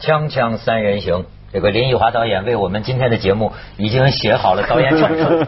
锵锵三人行，这个林奕华导演为我们今天的节目已经写好了导演手册，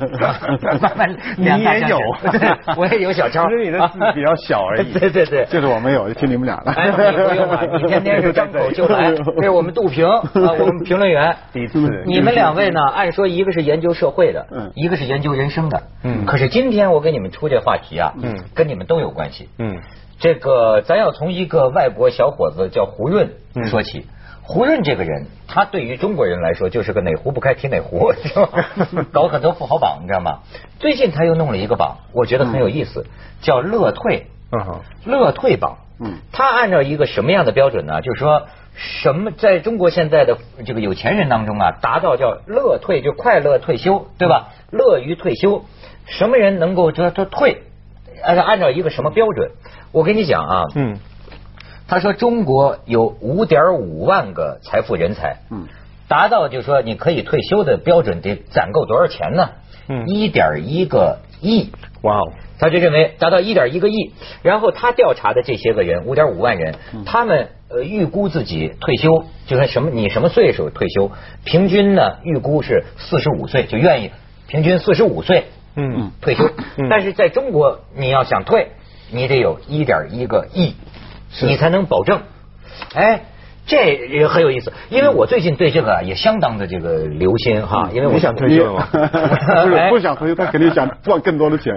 慢 慢你也有，我也有小抄，只是你的字比较小而已。对对对，就是我没有，就听你们俩的。哎，你不用了，你天天是张口就来。这是我们杜平啊，我们评论员。第一次，你们两位呢？按说一个是研究社会的，嗯，一个是研究人生的，嗯。可是今天我给你们出这话题啊，嗯，跟你们都有关系，嗯。这个咱要从一个外国小伙子叫胡润说起。胡润这个人，他对于中国人来说就是个哪壶不开提哪壶，是吧？搞很多富豪榜，你知道吗？最近他又弄了一个榜，我觉得很有意思，叫乐退。嗯，乐退榜。嗯，他按照一个什么样的标准呢？就是说，什么在中国现在的这个有钱人当中啊，达到叫乐退，就快乐退休，对吧？乐于退休，什么人能够说他退？按照按照一个什么标准？我跟你讲啊。嗯。他说：“中国有五点五万个财富人才，嗯，达到就是说你可以退休的标准，得攒够多少钱呢？嗯，一点一个亿。哇哦！他就认为达到一点一个亿，然后他调查的这些个人，五点五万人，他们呃预估自己退休，就是什么你什么岁数退休，平均呢预估是四十五岁就愿意，平均四十五岁，嗯，退休。但是在中国你要想退，你得有一点一个亿。”你才能保证，哎，这也很有意思，因为我最近对这个也相当的这个留心哈，因为我想退休吗？不是不想退休，他肯定想赚更多的钱，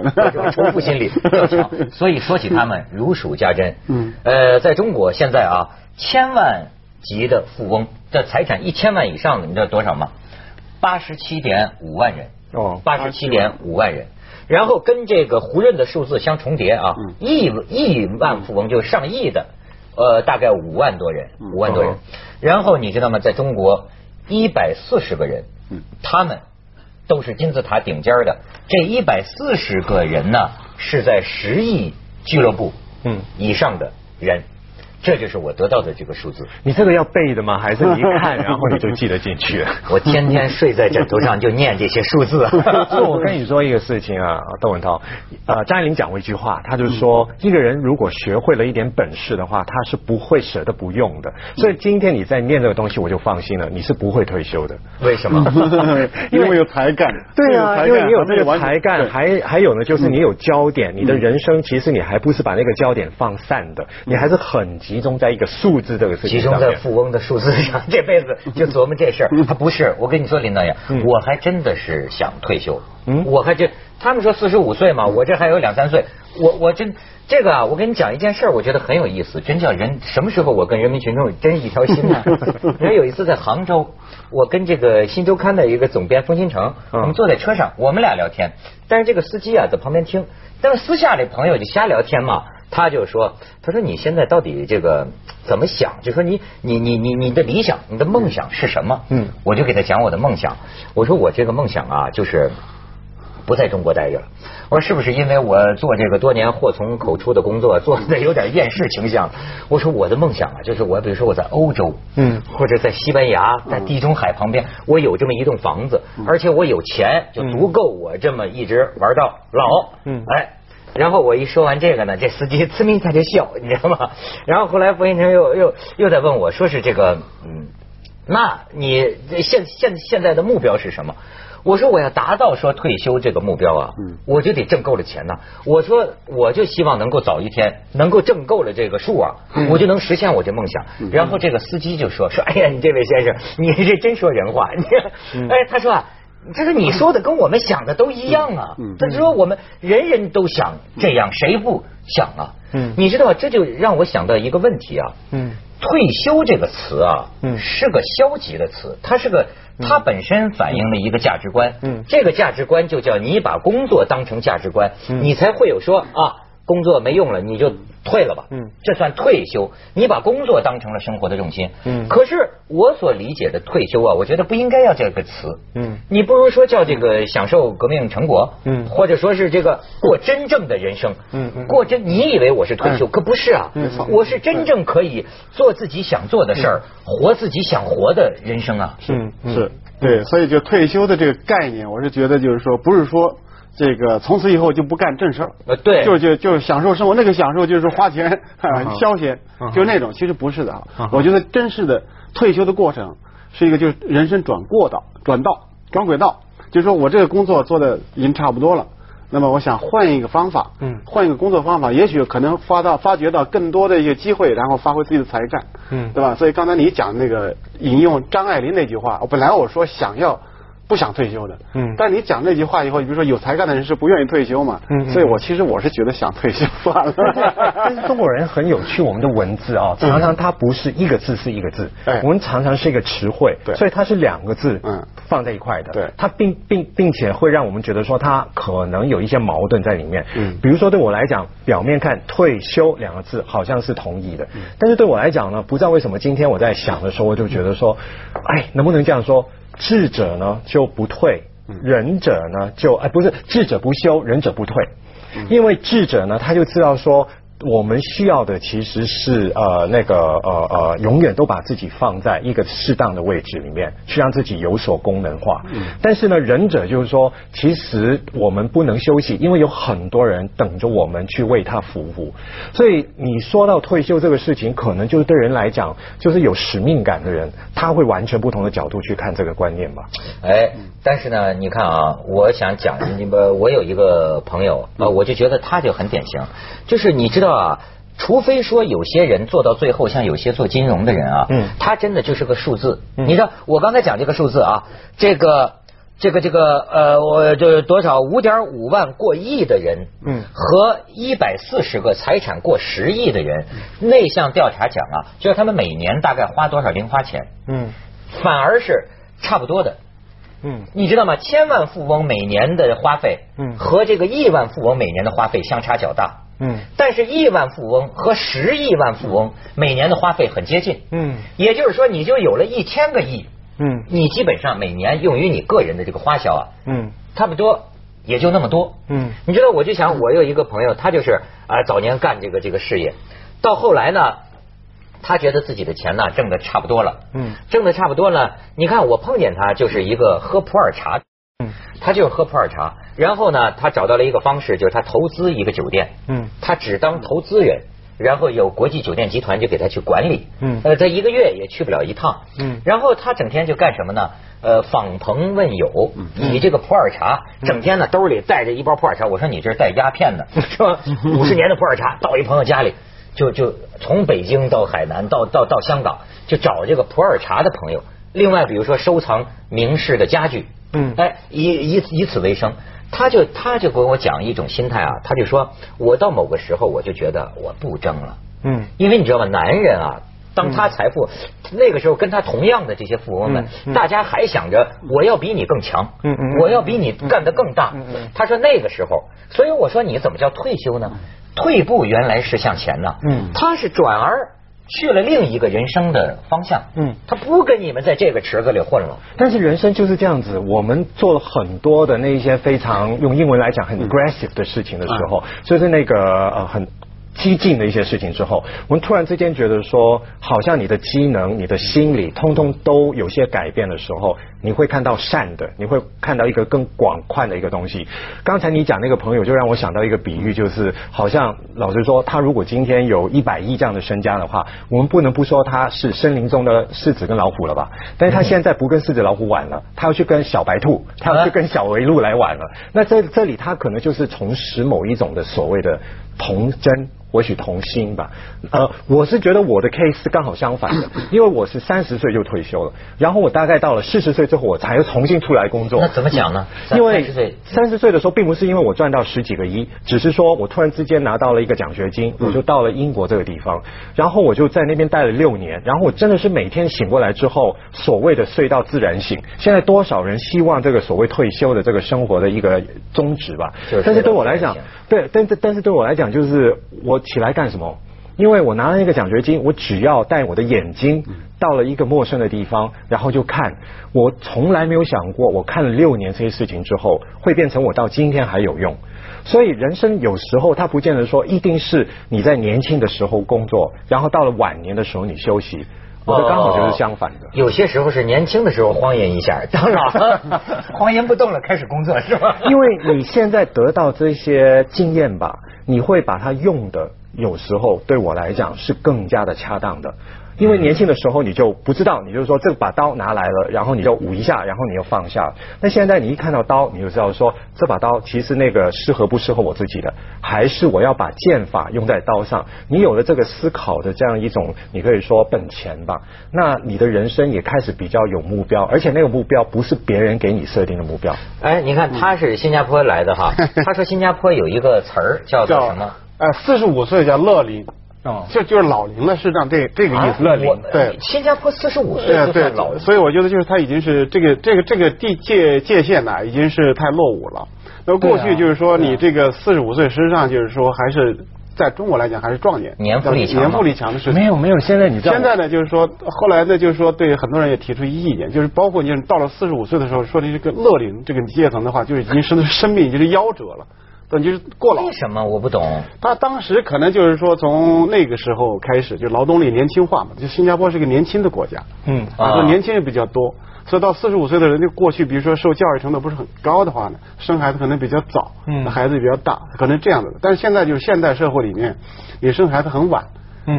重复心理 所以说起他们如数家珍。嗯，呃，在中国现在啊，千万级的富翁的财产一千万以上的，你知道多少吗？八十七点五万人哦，八十七点五万人。然后跟这个胡润的数字相重叠啊，亿亿万富翁就上亿的，呃，大概五万多人，五万多人。然后你知道吗？在中国一百四十个人，他们都是金字塔顶尖的。这一百四十个人呢，是在十亿俱乐部以上的人。这就是我得到的这个数字。你这个要背的吗？还是你一看 然后你就记得进去？我天天睡在枕头上就念这些数字。所以我跟你说一个事情啊，窦文涛，呃，张爱玲讲过一句话，她就说，一个人如果学会了一点本事的话，他是不会舍得不用的。所以今天你在念这个东西，我就放心了，你是不会退休的。为什么？因为有才干。对啊，因为你有这个才干，还还有呢，就是你有焦点，你的人生其实你还不是把那个焦点放散的，你还是很急。集中在一个数字这个事情集中在富翁的数字上，这辈子就琢磨这事儿。他不是，我跟你说，林导演，我还真的是想退休。嗯，我还真，他们说四十五岁嘛，我这还有两三岁。我我真这个啊，我跟你讲一件事儿，我觉得很有意思。真叫人什么时候我跟人民群众真一条心呢？人有一次在杭州，我跟这个新周刊的一个总编封新成，我们坐在车上，我们俩聊天，但是这个司机啊在旁边听，但是私下里朋友就瞎聊天嘛。他就说：“他说你现在到底这个怎么想？就说你你你你你的理想，你的梦想是什么？”嗯，我就给他讲我的梦想。我说我这个梦想啊，就是不在中国待着了。我说是不是因为我做这个多年祸从口出的工作，做的有点厌世倾向？我说我的梦想啊，就是我比如说我在欧洲，嗯，或者在西班牙，在地中海旁边，我有这么一栋房子，而且我有钱，就足够我这么一直玩到老。嗯，哎。然后我一说完这个呢，这司机呲咪他就笑，你知道吗？然后后来冯先成又又又在问我说是这个，嗯，那你现现现在的目标是什么？我说我要达到说退休这个目标啊，嗯，我就得挣够了钱呐。我说我就希望能够早一天能够挣够了这个数啊，我就能实现我这梦想。然后这个司机就说说，哎呀，你这位先生，你这真说人话。你 哎，他说啊。他说：“你说的跟我们想的都一样啊。”他说：“我们人人都想这样，谁不想啊？”嗯，你知道，这就让我想到一个问题啊。嗯，退休这个词啊，嗯，是个消极的词，它是个，它本身反映了一个价值观。嗯，这个价值观就叫你把工作当成价值观，你才会有说啊。工作没用了，你就退了吧。嗯，这算退休。你把工作当成了生活的重心。嗯，可是我所理解的退休啊，我觉得不应该要这个词。嗯，你不如说叫这个享受革命成果。嗯，或者说是这个过真正的人生。嗯嗯，过真，你以为我是退休，可不是啊。嗯我是真正可以做自己想做的事儿，活自己想活的人生啊。是是，对，所以就退休的这个概念，我是觉得就是说，不是说。这个从此以后就不干正事儿，呃，对，就就就享受生活，那个享受就是花钱 消闲，就那种，其实不是的啊。我觉得真是的，退休的过程是一个就是人生转过道、转道、转轨道，就是说我这个工作做的已经差不多了。那么我想换一个方法，嗯，换一个工作方法，也许可能发到发掘到更多的一些机会，然后发挥自己的才干，嗯，对吧？所以刚才你讲那个引用张爱玲那句话，我本来我说想要。不想退休的，嗯，但你讲那句话以后，你比如说有才干的人是不愿意退休嘛，嗯，所以我其实我是觉得想退休算了。但是中国人很有趣，我们的文字啊，常常它不是一个字是一个字，我们常常是一个词汇，对，所以它是两个字，嗯，放在一块的，对，它并并并且会让我们觉得说它可能有一些矛盾在里面，嗯，比如说对我来讲，表面看退休两个字好像是同意的，但是对我来讲呢，不知道为什么今天我在想的时候，我就觉得说，哎，能不能这样说？智者呢就不退，仁者呢就哎不是智者不修，仁者不退，因为智者呢他就知道说。我们需要的其实是呃那个呃呃永远都把自己放在一个适当的位置里面，去让自己有所功能化。嗯。但是呢，忍者就是说，其实我们不能休息，因为有很多人等着我们去为他服务。所以你说到退休这个事情，可能就是对人来讲，就是有使命感的人，他会完全不同的角度去看这个观念吧。哎，但是呢，你看啊，我想讲，你们我有一个朋友，呃，我就觉得他就很典型，就是你知道。啊，除非说有些人做到最后，像有些做金融的人啊，嗯，他真的就是个数字。你知道，我刚才讲这个数字啊，这个这个这个呃，我就多少五点五万过亿的人，嗯，和一百四十个财产过十亿的人，那项调查讲啊，就是他们每年大概花多少零花钱，嗯，反而是差不多的，嗯，你知道吗？千万富翁每年的花费，嗯，和这个亿万富翁每年的花费相差较大。嗯，但是亿万富翁和十亿万富翁每年的花费很接近，嗯，也就是说你就有了一千个亿，嗯，你基本上每年用于你个人的这个花销啊，嗯，差不多也就那么多，嗯，你知道我就想我有一个朋友，他就是啊早年干这个这个事业，到后来呢，他觉得自己的钱呢挣的差不多了，嗯，挣的差不多了，你看我碰见他就是一个喝普洱茶。嗯，他就是喝普洱茶，然后呢，他找到了一个方式，就是他投资一个酒店，嗯，他只当投资人，然后有国际酒店集团就给他去管理，嗯，呃，他一个月也去不了一趟，嗯，然后他整天就干什么呢？呃，访朋问友，以这个普洱茶，整天呢兜里带着一包普洱茶，我说你这是带鸦片的，是吧？五十年的普洱茶，到一朋友家里，就就从北京到海南，到到到香港，就找这个普洱茶的朋友。另外，比如说收藏名士的家具。嗯，哎，以以以此为生，他就他就跟我讲一种心态啊，他就说，我到某个时候我就觉得我不争了，嗯，因为你知道吗，男人啊，当他财富那个时候跟他同样的这些富翁们，大家还想着我要比你更强，嗯嗯，我要比你干得更大，嗯嗯，他说那个时候，所以我说你怎么叫退休呢？退步原来是向前呢，嗯，他是转而。去了另一个人生的方向，嗯，他不跟你们在这个池子里混了。但是人生就是这样子，我们做了很多的那一些非常用英文来讲很 aggressive 的事情的时候，就是那个呃很。激进的一些事情之后，我们突然之间觉得说，好像你的机能、你的心理，通通都有些改变的时候，你会看到善的，你会看到一个更广宽的一个东西。刚才你讲那个朋友，就让我想到一个比喻，就是好像老实说，他如果今天有一百亿这样的身家的话，我们不能不说他是森林中的狮子跟老虎了吧？但是他现在不跟狮子老虎玩了，他要去跟小白兔，他要去跟小围鹿来玩了。那这这里他可能就是从事某一种的所谓的童真。或许童心吧，呃，我是觉得我的 case 是刚好相反的，因为我是三十岁就退休了，然后我大概到了四十岁之后，我才又重新出来工作。那怎么讲呢？因为三十岁的时候，并不是因为我赚到十几个亿，只是说我突然之间拿到了一个奖学金，我就到了英国这个地方，然后我就在那边待了六年，然后我真的是每天醒过来之后，所谓的睡到自然醒。现在多少人希望这个所谓退休的这个生活的一个宗旨吧？但是对我来讲，对，但是但是对我来讲，就是我。起来干什么？因为我拿了那个奖学金，我只要带我的眼睛到了一个陌生的地方，然后就看。我从来没有想过，我看了六年这些事情之后，会变成我到今天还有用。所以人生有时候它不见得说一定是你在年轻的时候工作，然后到了晚年的时候你休息。我的刚好就是相反的。有些时候是年轻的时候荒淫一下，当老了 荒淫不动了，开始工作是吧？因为你现在得到这些经验吧。你会把它用的，有时候对我来讲是更加的恰当的。因为年轻的时候你就不知道，你就说这把刀拿来了，然后你就舞一下，然后你又放下。那现在你一看到刀，你就知道说这把刀其实那个适合不适合我自己的，还是我要把剑法用在刀上。你有了这个思考的这样一种，你可以说本钱吧。那你的人生也开始比较有目标，而且那个目标不是别人给你设定的目标。哎，你看他是新加坡来的哈，他说新加坡有一个词儿叫做什么？呃，四十五岁叫乐龄，哦，就就是老龄了，是这样这这个意思。乐龄，对，新加坡四十五岁就算老，所以我觉得就是他已经是这个这个这个地界界限呢，已经是太落伍了。那过去就是说你这个四十五岁，实际上就是说还是在中国来讲还是壮年，年富力强，年富力强的事情。没有没有，现在你现在呢，就是说后来呢，就是说对很多人也提出一意见，就是包括你到了四十五岁的时候，说的这个乐龄这个阶层的话，就已经是生命已经是夭折了。等就是过劳，为什么我不懂？他当时可能就是说，从那个时候开始，就劳动力年轻化嘛。就新加坡是一个年轻的国家，嗯，啊，年轻人比较多，所以到四十五岁的人，就过去比如说受教育程度不是很高的话呢，生孩子可能比较早，嗯，孩子也比较大，可能这样的。但是现在就是现代社会里面，你生孩子很晚。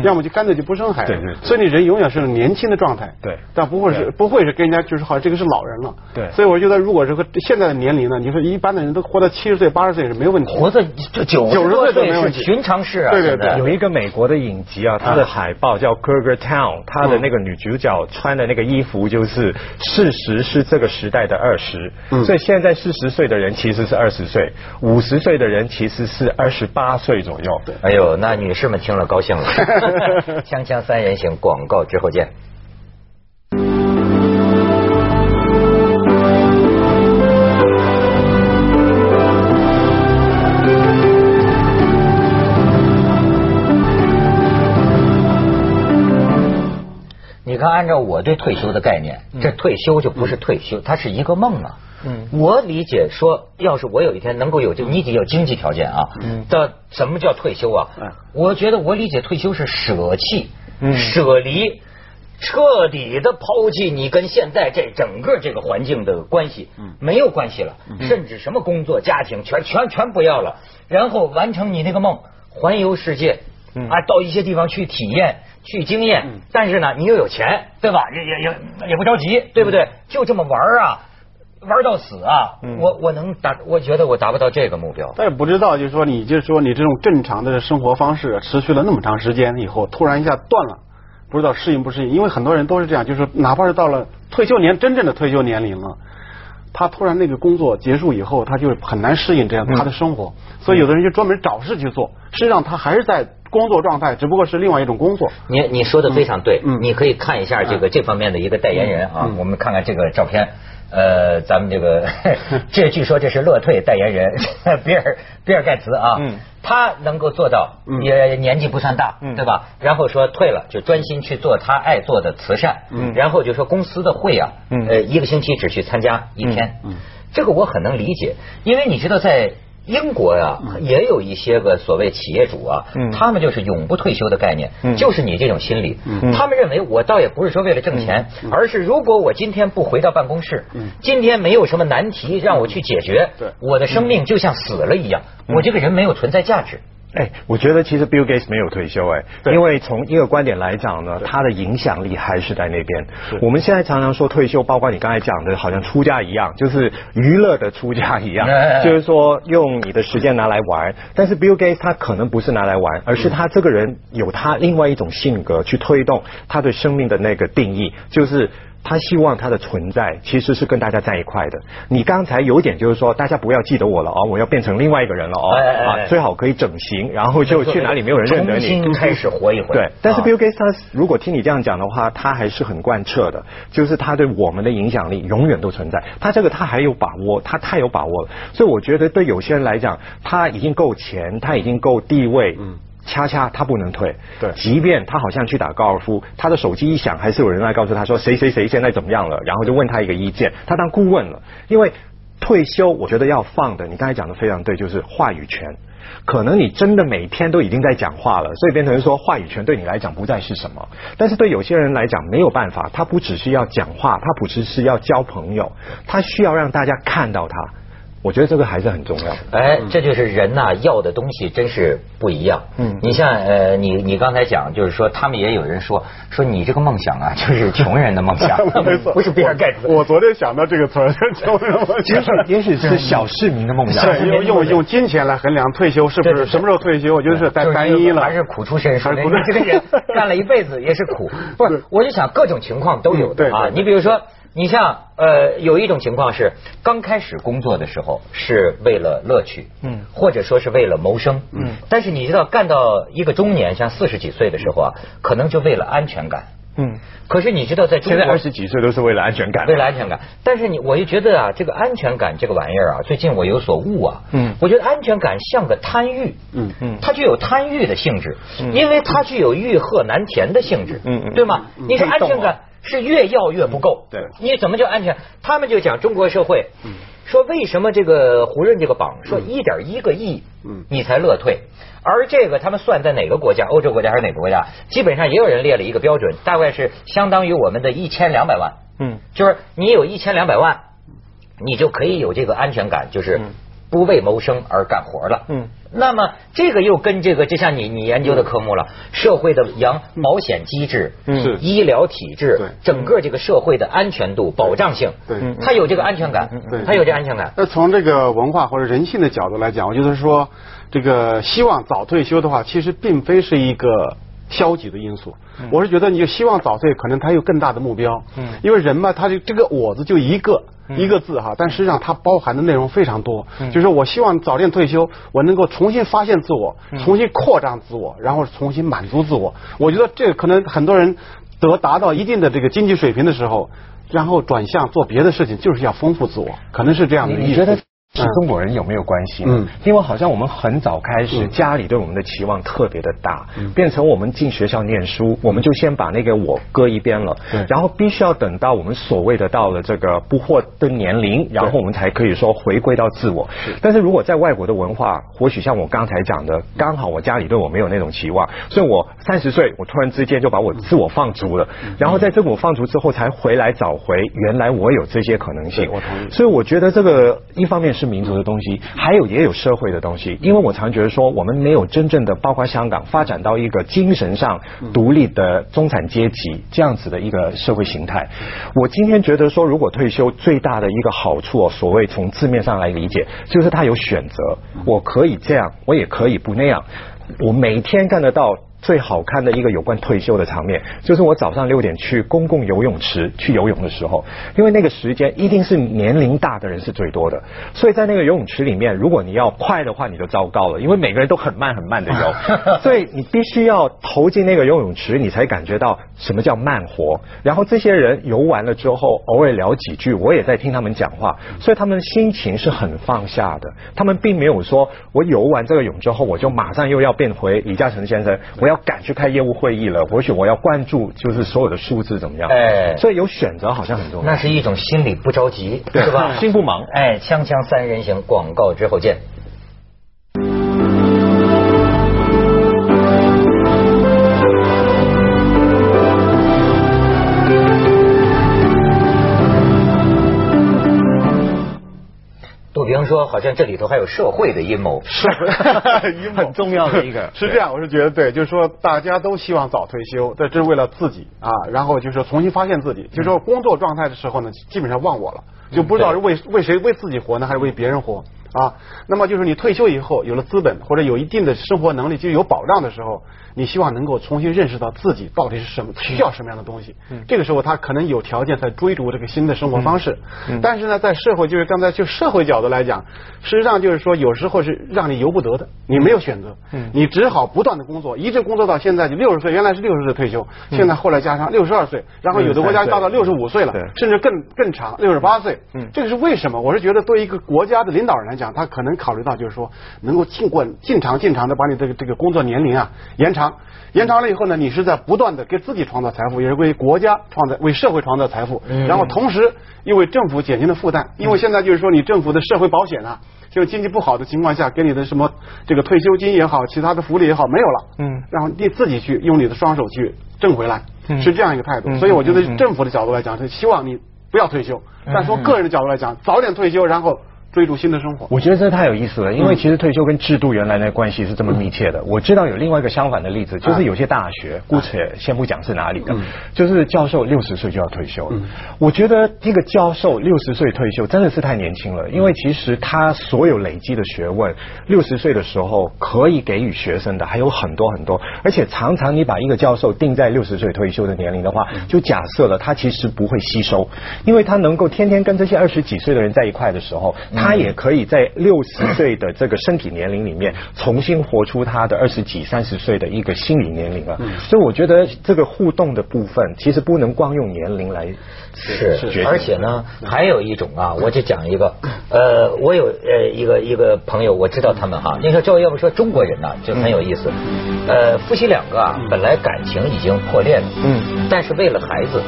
要么就干脆就不生孩子，所以你人永远是年轻的状态，对，但不会是不会是跟人家就是好像这个是老人了，对，所以我觉得如果是和现在的年龄呢，你说一般的人都活到七十岁八十岁是没有问题，活到这九九十岁都没有问题，寻常事啊。对对对，有一个美国的影集啊，它的海报叫《Cougar Town》，它的那个女主角穿的那个衣服就是事实是这个时代的二十，所以现在四十岁的人其实是二十岁，五十岁的人其实是二十八岁左右。哎呦，那女士们听了高兴了。锵锵三人行，广告之后见。你看，按照我对退休的概念，这退休就不是退休，它是一个梦啊。嗯，我理解说，要是我有一天能够有，就你得有经济条件啊。嗯，的什么叫退休啊？嗯，我觉得我理解退休是舍弃、嗯舍离、彻底的抛弃你跟现在这整个这个环境的关系，嗯，没有关系了，甚至什么工作、家庭全全全不要了，然后完成你那个梦，环游世界，啊，到一些地方去体验、去经验，但是呢，你又有钱，对吧？也也也也不着急，对不对？就这么玩啊。玩到死啊！我我能达，我觉得我达不到这个目标。但也不知道，就是说，你就是说，你这种正常的生活方式持续了那么长时间以后，突然一下断了，不知道适应不适应？因为很多人都是这样，就是哪怕是到了退休年，真正的退休年龄了，他突然那个工作结束以后，他就很难适应这样他的生活。所以有的人就专门找事去做，实际上他还是在工作状态，只不过是另外一种工作。你你说的非常对，你可以看一下这个这方面的一个代言人啊，我们看看这个照片。呃，咱们这个，这据说这是乐退代言人 比尔比尔盖茨啊，他能够做到，也年纪不算大，对吧？然后说退了，就专心去做他爱做的慈善，然后就说公司的会啊，呃，一个星期只去参加一天，这个我很能理解，因为你知道在。英国呀，也有一些个所谓企业主啊，他们就是永不退休的概念，就是你这种心理。他们认为我倒也不是说为了挣钱，而是如果我今天不回到办公室，今天没有什么难题让我去解决，我的生命就像死了一样，我这个人没有存在价值。哎，我觉得其实 Bill Gates 没有退休哎，因为从一个观点来讲呢，他的影响力还是在那边。我们现在常常说退休，包括你刚才讲的，好像出家一样，就是娱乐的出家一样，就是说用你的时间拿来玩。但是 Bill Gates 他可能不是拿来玩，而是他这个人有他另外一种性格去推动他对生命的那个定义，就是。他希望他的存在其实是跟大家在一块的。你刚才有点就是说，大家不要记得我了哦，我要变成另外一个人了哦，啊，最好可以整形，然后就去哪里没有人认得你，重新开始活一回。对，但是 Bill Gates 他如果听你这样讲的话，他还是很贯彻的，就是他对我们的影响力永远都存在。他这个他还有把握，他太有把握了。所以我觉得对有些人来讲，他已经够钱，他已经够地位。嗯。恰恰他不能退，对，即便他好像去打高尔夫，他的手机一响，还是有人来告诉他说谁谁谁现在怎么样了，然后就问他一个意见，他当顾问了。因为退休，我觉得要放的，你刚才讲的非常对，就是话语权。可能你真的每天都已经在讲话了，所以变成说话语权对你来讲不再是什么。但是对有些人来讲没有办法，他不只是要讲话，他不只是要交朋友，他需要让大家看到他。我觉得这个还是很重要的。哎，这就是人呐，要的东西真是不一样。嗯，你像呃，你你刚才讲，就是说他们也有人说说你这个梦想啊，就是穷人的梦想，没错，不是比尔盖茨。我昨天想到这个词儿，穷人梦想，也许是小市民的梦想。用用用金钱来衡量退休是不是什么时候退休？我觉得是太单一了，还是苦出身，还是苦出这个人 干了一辈子也是苦。不是，我就想各种情况都有的啊。你比如说。你像呃，有一种情况是刚开始工作的时候是为了乐趣，嗯，或者说是为了谋生，嗯，但是你知道干到一个中年，像四十几岁的时候啊，可能就为了安全感，嗯，可是你知道在中现在二十几岁都是为了安全感，为了安全感，但是你我就觉得啊，这个安全感这个玩意儿啊，最近我有所悟啊，嗯，我觉得安全感像个贪欲，嗯嗯，它具有贪欲的性质，因为它具有欲壑难填的性质，嗯嗯，对吗？你说安全感。是越要越不够，对，你怎么叫安全？他们就讲中国社会，说为什么这个胡润这个榜说一点一个亿，嗯，你才乐退，而这个他们算在哪个国家？欧洲国家还是哪个国家？基本上也有人列了一个标准，大概是相当于我们的一千两百万，嗯，就是你有一千两百万，你就可以有这个安全感，就是不为谋生而干活了，嗯。那么这个又跟这个，就像你你研究的科目了，社会的养保险机制、嗯。医疗体制，整个这个社会的安全度、保障性，对，他有这个安全感，对，他有这安全感。那从这个文化或者人性的角度来讲，我就是说，这个希望早退休的话，其实并非是一个消极的因素。我是觉得，你就希望早退，可能他有更大的目标。嗯，因为人嘛，他就这个我字就一个。一个字哈，但实际上它包含的内容非常多。就是我希望早点退休，我能够重新发现自我，重新扩张自我，然后重新满足自我。我觉得这个可能很多人得达到一定的这个经济水平的时候，然后转向做别的事情，就是要丰富自我，可能是这样的意思。是中国人有没有关系？嗯，因为好像我们很早开始，家里对我们的期望特别的大，变成我们进学校念书，我们就先把那个我搁一边了，然后必须要等到我们所谓的到了这个不惑的年龄，然后我们才可以说回归到自我。但是如果在外国的文化，或许像我刚才讲的，刚好我家里对我没有那种期望，所以我三十岁，我突然之间就把我自我放逐了，然后在自我放逐之后，才回来找回原来我有这些可能性。我同意。所以我觉得这个一方面是。民族的东西，还有也有社会的东西，因为我常觉得说，我们没有真正的，包括香港发展到一个精神上独立的中产阶级这样子的一个社会形态。我今天觉得说，如果退休最大的一个好处，所谓从字面上来理解，就是他有选择，我可以这样，我也可以不那样，我每天干得到。最好看的一个有关退休的场面，就是我早上六点去公共游泳池去游泳的时候，因为那个时间一定是年龄大的人是最多的，所以在那个游泳池里面，如果你要快的话，你就糟糕了，因为每个人都很慢很慢的游，所以你必须要投进那个游泳池，你才感觉到什么叫慢活。然后这些人游完了之后，偶尔聊几句，我也在听他们讲话，所以他们心情是很放下的，他们并没有说我游完这个泳之后，我就马上又要变回李嘉诚先生，我。要赶去开业务会议了，或许我要关注就是所有的数字怎么样？哎，所以有选择好像很重要。那是一种心理不着急，是吧？心不忙。哎，锵锵三人行，广告之后见。说好像这里头还有社会的阴谋，是阴谋很重要的一个。是这样，我是觉得对，就是说大家都希望早退休，这这是为了自己啊，然后就是说重新发现自己。就是说工作状态的时候呢，基本上忘我了，就不知道是为为谁为自己活呢，还是为别人活啊？那么就是你退休以后有了资本或者有一定的生活能力，就有保障的时候。你希望能够重新认识到自己到底是什么，需要什么样的东西。嗯这个时候他可能有条件在追逐这个新的生活方式。嗯但是呢，在社会就是刚才就社会角度来讲，实际上就是说有时候是让你由不得的，你没有选择，你只好不断的工作，一直工作到现在就六十岁，原来是六十岁退休，现在后来加上六十二岁，然后有的国家到到六十五岁了，甚至更更长，六十八岁。这个是为什么？我是觉得对一个国家的领导人来讲，他可能考虑到就是说能够尽管尽长尽长的把你这个这个工作年龄啊延长。延长了以后呢，你是在不断的给自己创造财富，也是为国家创造、为社会创造财富。然后同时又为政府减轻了负担，因为现在就是说你政府的社会保险啊，就经济不好的情况下给你的什么这个退休金也好，其他的福利也好没有了。嗯。然后你自己去用你的双手去挣回来，是这样一个态度。所以我觉得政府的角度来讲是希望你不要退休，但从个人的角度来讲，早点退休，然后。追逐新的生活。我觉得这太有意思了，因为其实退休跟制度原来的关系是这么密切的。我知道有另外一个相反的例子，就是有些大学，姑且先不讲是哪里的，就是教授六十岁就要退休了。我觉得一个教授六十岁退休真的是太年轻了，因为其实他所有累积的学问，六十岁的时候可以给予学生的还有很多很多，而且常常你把一个教授定在六十岁退休的年龄的话，就假设了他其实不会吸收，因为他能够天天跟这些二十几岁的人在一块的时候，他也可以在六十岁的这个身体年龄里面重新活出他的二十几、三十岁的一个心理年龄了。所以我觉得这个互动的部分，其实不能光用年龄来是，而且呢，还有一种啊，我就讲一个，呃，我有呃一个一个朋友，我知道他们哈，那个赵要不说中国人呢就很有意思，呃，夫妻两个啊，本来感情已经破裂了，嗯，但是为了孩子，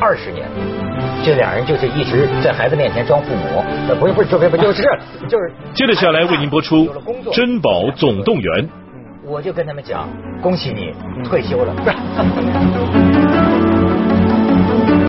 二十年。这俩人就是一直在孩子面前装父母，不是不是就不就是就是。接着下来为您播出《珍宝总动员》。我就跟他们讲，恭喜你退休了。